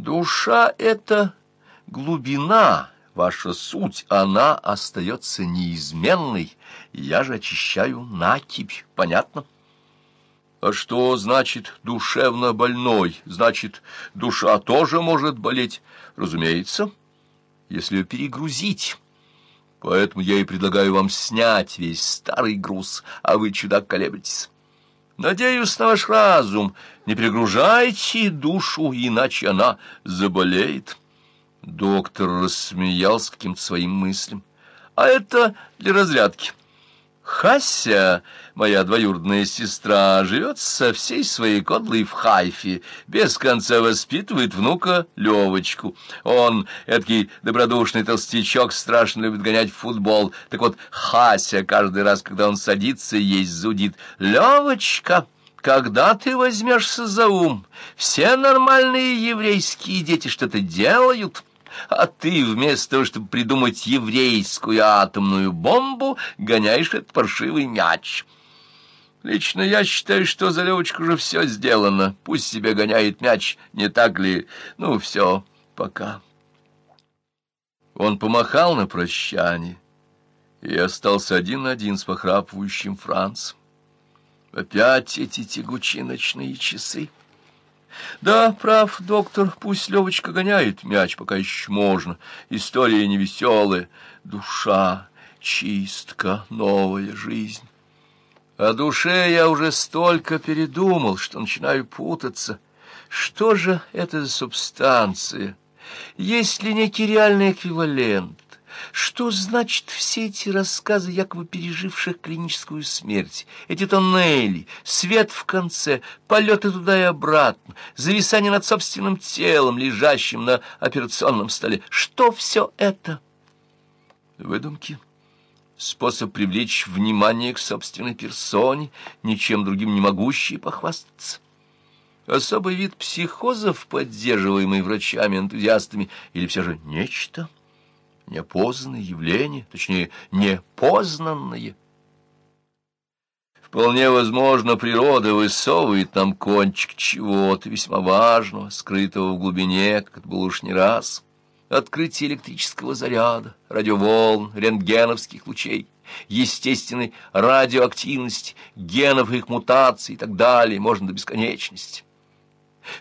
Душа — это глубина, ваша суть, она остается неизменной. Я же очищаю накипь, понятно? А что значит душевно больной? Значит, душа тоже может болеть? Разумеется, если ее перегрузить. Поэтому я и предлагаю вам снять весь старый груз, а вы, чудак, колеблетесь. Надеюсь на ваш разум. Не перегружайте душу, иначе она заболеет. Доктор рассмеялся каким-то своим мыслям. А это для разрядки. Хася, моя двоюродная сестра, живет со всей своей кодлой в Хайфе, без конца воспитывает внука Левочку. Он, эдакий добродушный толстячок, страшно любит гонять в футбол. Так вот, Хася каждый раз, когда он садится, есть зудит. «Левочка!» Когда ты возьмешься за ум? Все нормальные еврейские дети что-то делают, а ты вместо того, чтобы придумать еврейскую атомную бомбу, гоняешь этот паршивый мяч. Лично я считаю, что за Левочку уже все сделано. Пусть себе гоняет мяч, не так ли? Ну, все, пока. Он помахал на прощание и остался один на один с похрапывающим Францем. Опять эти тягучие ночные часы. Да, прав, доктор, пусть Левочка гоняет мяч, пока еще можно. История невеселая, душа, чистка, новая жизнь. О душе я уже столько передумал, что начинаю путаться. Что же это за субстанция? Есть ли некий реальный эквивалент? Что значит все эти рассказы якобы переживших клиническую смерть? Эти тоннели, свет в конце, полеты туда и обратно, зависание над собственным телом, лежащим на операционном столе. Что все это? Выдумки. Способ привлечь внимание к собственной персоне, ничем другим не могущий похвастаться. Особый вид психозов, поддерживаемый врачами-энтузиастами, или все же нечто — неопознанное явление, точнее, непознанное. Вполне возможно, природа высовывает нам кончик чего-то весьма важного, скрытого в глубине, как это было уж не раз. Открытие электрического заряда, радиоволн, рентгеновских лучей, естественной радиоактивности, генов их мутаций и так далее, можно до бесконечности.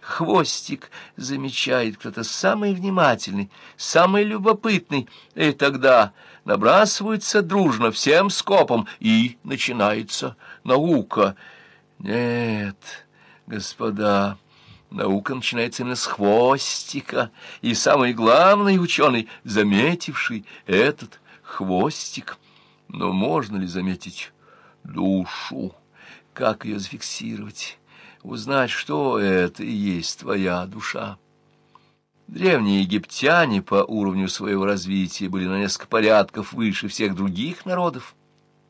Хвостик замечает кто-то самый внимательный, самый любопытный, и тогда набрасываются дружно всем скопом, и начинается наука. Нет, господа, наука начинается именно с хвостика, и самый главный ученый, заметивший этот хвостик. Но можно ли заметить душу? Как ее зафиксировать? Узнать, что это и есть твоя душа. Древние египтяне по уровню своего развития были на несколько порядков выше всех других народов.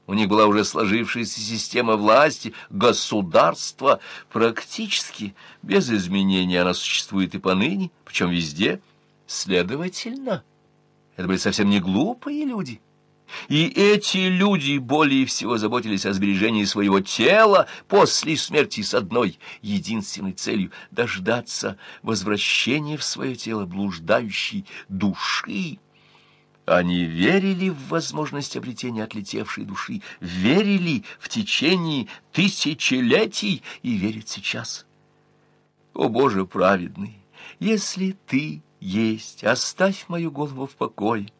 У них была уже сложившаяся система власти, государство. Практически без изменений она существует и поныне, причем везде. Следовательно, это были совсем не глупые люди. И эти люди более всего заботились о сбережении своего тела после смерти с одной единственной целью — дождаться возвращения в свое тело блуждающей души. Они верили в возможность обретения отлетевшей души, верили в течение тысячелетий и верят сейчас. О, Боже праведный, если ты есть, оставь мою голову в покое.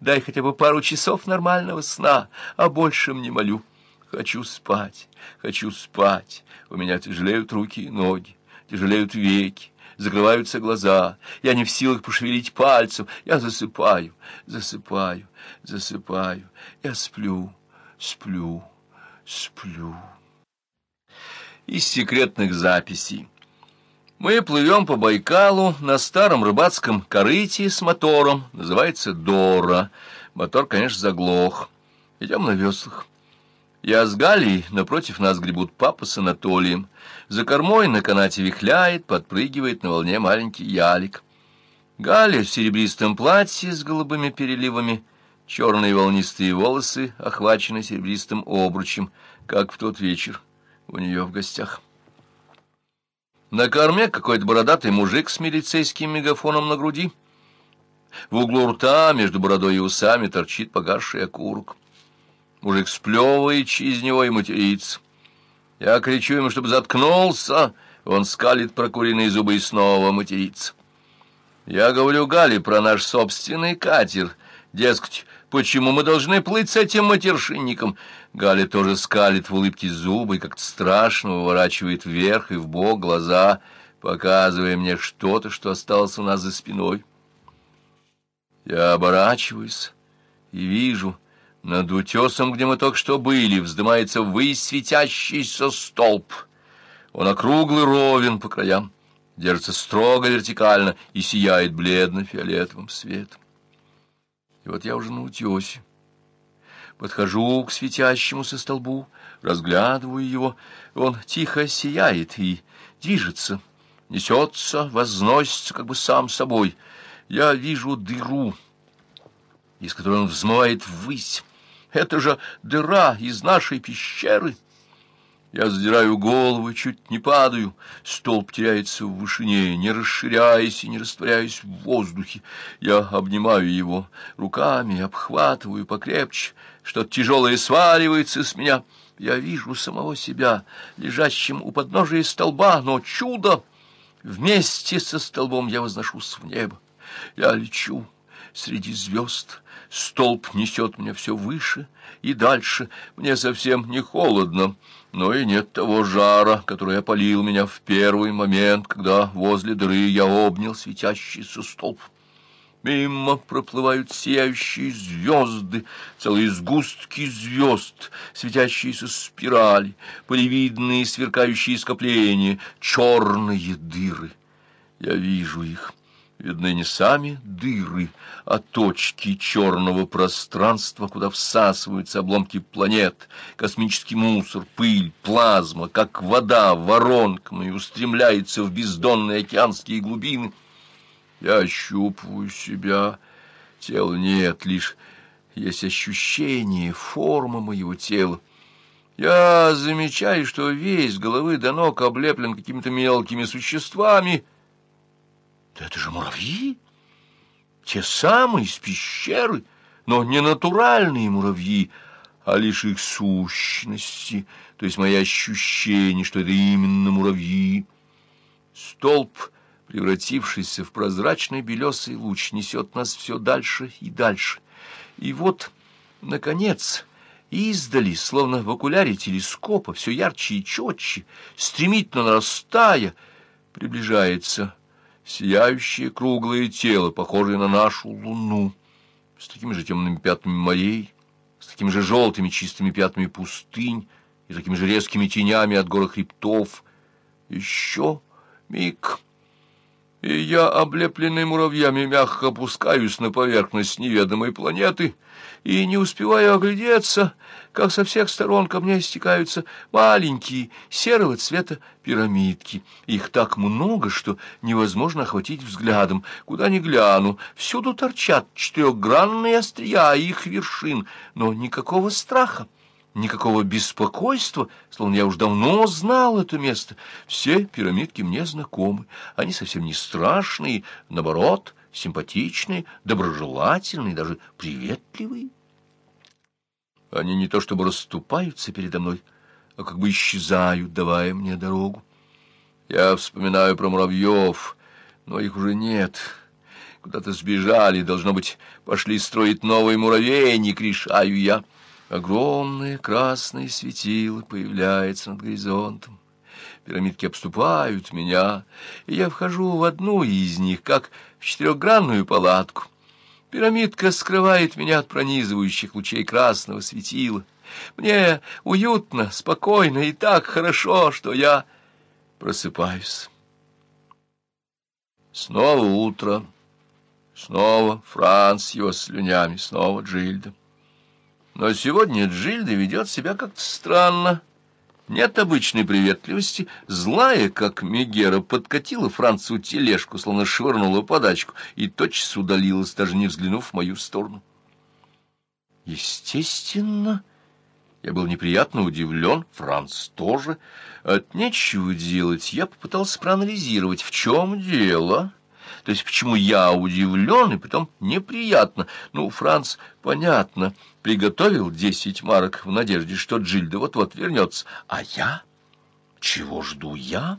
Дай хотя бы пару часов нормального сна, а большем не молю. Хочу спать, хочу спать. У меня тяжелеют руки и ноги, тяжелеют веки, закрываются глаза. Я не в силах пошевелить пальцем. Я засыпаю, засыпаю, засыпаю. Я сплю, сплю, сплю. Из секретных записей. Мы плывем по Байкалу на старом рыбацком корыте с мотором, называется Дора. Мотор, конечно, заглох. Идем на веслах. Я с Галей, напротив нас гребут папа с Анатолием. За кормой на канате вихляет, подпрыгивает на волне маленький ялик. Галя в серебристом платье с голубыми переливами, черные волнистые волосы охвачены серебристым обручем, как в тот вечер у нее в гостях. На корме какой-то бородатый мужик с милицейским мегафоном на груди. В углу рта между бородой и усами торчит погасший окурок. Мужик сплевывает через него и матерится. Я кричу ему, чтобы заткнулся. Он скалит прокуренные зубы и снова матерится. Я говорю Гале про наш собственный катер. Дескать, почему мы должны плыть с этим матершинником? Галя тоже скалит в улыбке зубы и как-то страшно выворачивает вверх и в бок глаза, показывая мне что-то, что осталось у нас за спиной. Я оборачиваюсь и вижу... Над утесом, где мы только что были, вздымается ввысь светящийся столб. Он округлый ровен по краям, держится строго вертикально и сияет бледно-фиолетовым светом. И вот я уже на утесе. Подхожу к светящемуся столбу, разглядываю его. Он тихо сияет и движется, несется, возносится как бы сам собой. Я вижу дыру, из которой он взмывает ввысь. Это же дыра из нашей пещеры. Я задираю голову, чуть не падаю. Столб теряется в вышине, не расширяясь и не растворяясь в воздухе. Я обнимаю его руками, обхватываю покрепче. Что-то тяжелое сваливается с меня. Я вижу самого себя, лежащим у подножия столба, но чудо! Вместе со столбом я возношусь в небо. Я лечу среди звезд, Столб несет меня все выше и дальше. Мне совсем не холодно, но и нет того жара, который опалил меня в первый момент, когда возле дыры я обнял светящийся столб. Мимо проплывают сияющие звезды, целые сгустки звезд, светящиеся спирали, полевидные сверкающие скопления, черные дыры. Я вижу их. Видны не сами дыры, а точки черного пространства, куда всасываются обломки планет, космический мусор, пыль, плазма, как вода воронками устремляется в бездонные океанские глубины. Я ощупываю себя, тела нет, лишь есть ощущение, форма моего тела. Я замечаю, что весь головы до ног облеплен какими-то мелкими существами — да это же муравьи! Те самые из пещеры, но не натуральные муравьи, а лишь их сущности, то есть мои ощущения, что это именно муравьи. Столб, превратившийся в прозрачный белесый луч, несет нас все дальше и дальше. И вот, наконец, издали, словно в окуляре телескопа, все ярче и четче, стремительно нарастая, приближается сияющее круглое тело, похожее на нашу луну, с такими же темными пятнами морей, с такими же желтыми чистыми пятнами пустынь и такими же резкими тенями от горы хребтов. Еще миг, и я, облепленный муравьями, мягко опускаюсь на поверхность неведомой планеты и не успеваю оглядеться, как со всех сторон ко мне стекаются маленькие серого цвета пирамидки. Их так много, что невозможно охватить взглядом. Куда ни гляну, всюду торчат четырехгранные острия их вершин, но никакого страха. Никакого беспокойства, словно я уж давно знал это место. Все пирамидки мне знакомы. Они совсем не страшные, наоборот, симпатичные, доброжелательные, даже приветливые. Они не то чтобы расступаются передо мной, а как бы исчезают, давая мне дорогу. Я вспоминаю про муравьев, но их уже нет. Куда-то сбежали, должно быть, пошли строить новый муравейник, решаю я. Огромные красные светила появляются над горизонтом. Пирамидки обступают меня, и я вхожу в одну из них, как в четырехгранную палатку. Пирамидка скрывает меня от пронизывающих лучей красного светила. Мне уютно, спокойно и так хорошо, что я просыпаюсь. Снова утро, снова Франц его слюнями, снова Джильда. Но сегодня Джильда ведет себя как-то странно. Нет обычной приветливости. Злая, как Мегера, подкатила Францу тележку, словно швырнула подачку, и тотчас удалилась, даже не взглянув в мою сторону. Естественно, Я был неприятно удивлен, Франц тоже. От нечего делать я попытался проанализировать, в чем дело. То есть почему я удивлен и потом неприятно. Ну, Франц, понятно, приготовил десять марок в надежде, что Джильда вот-вот вернется. А я? Чего жду я?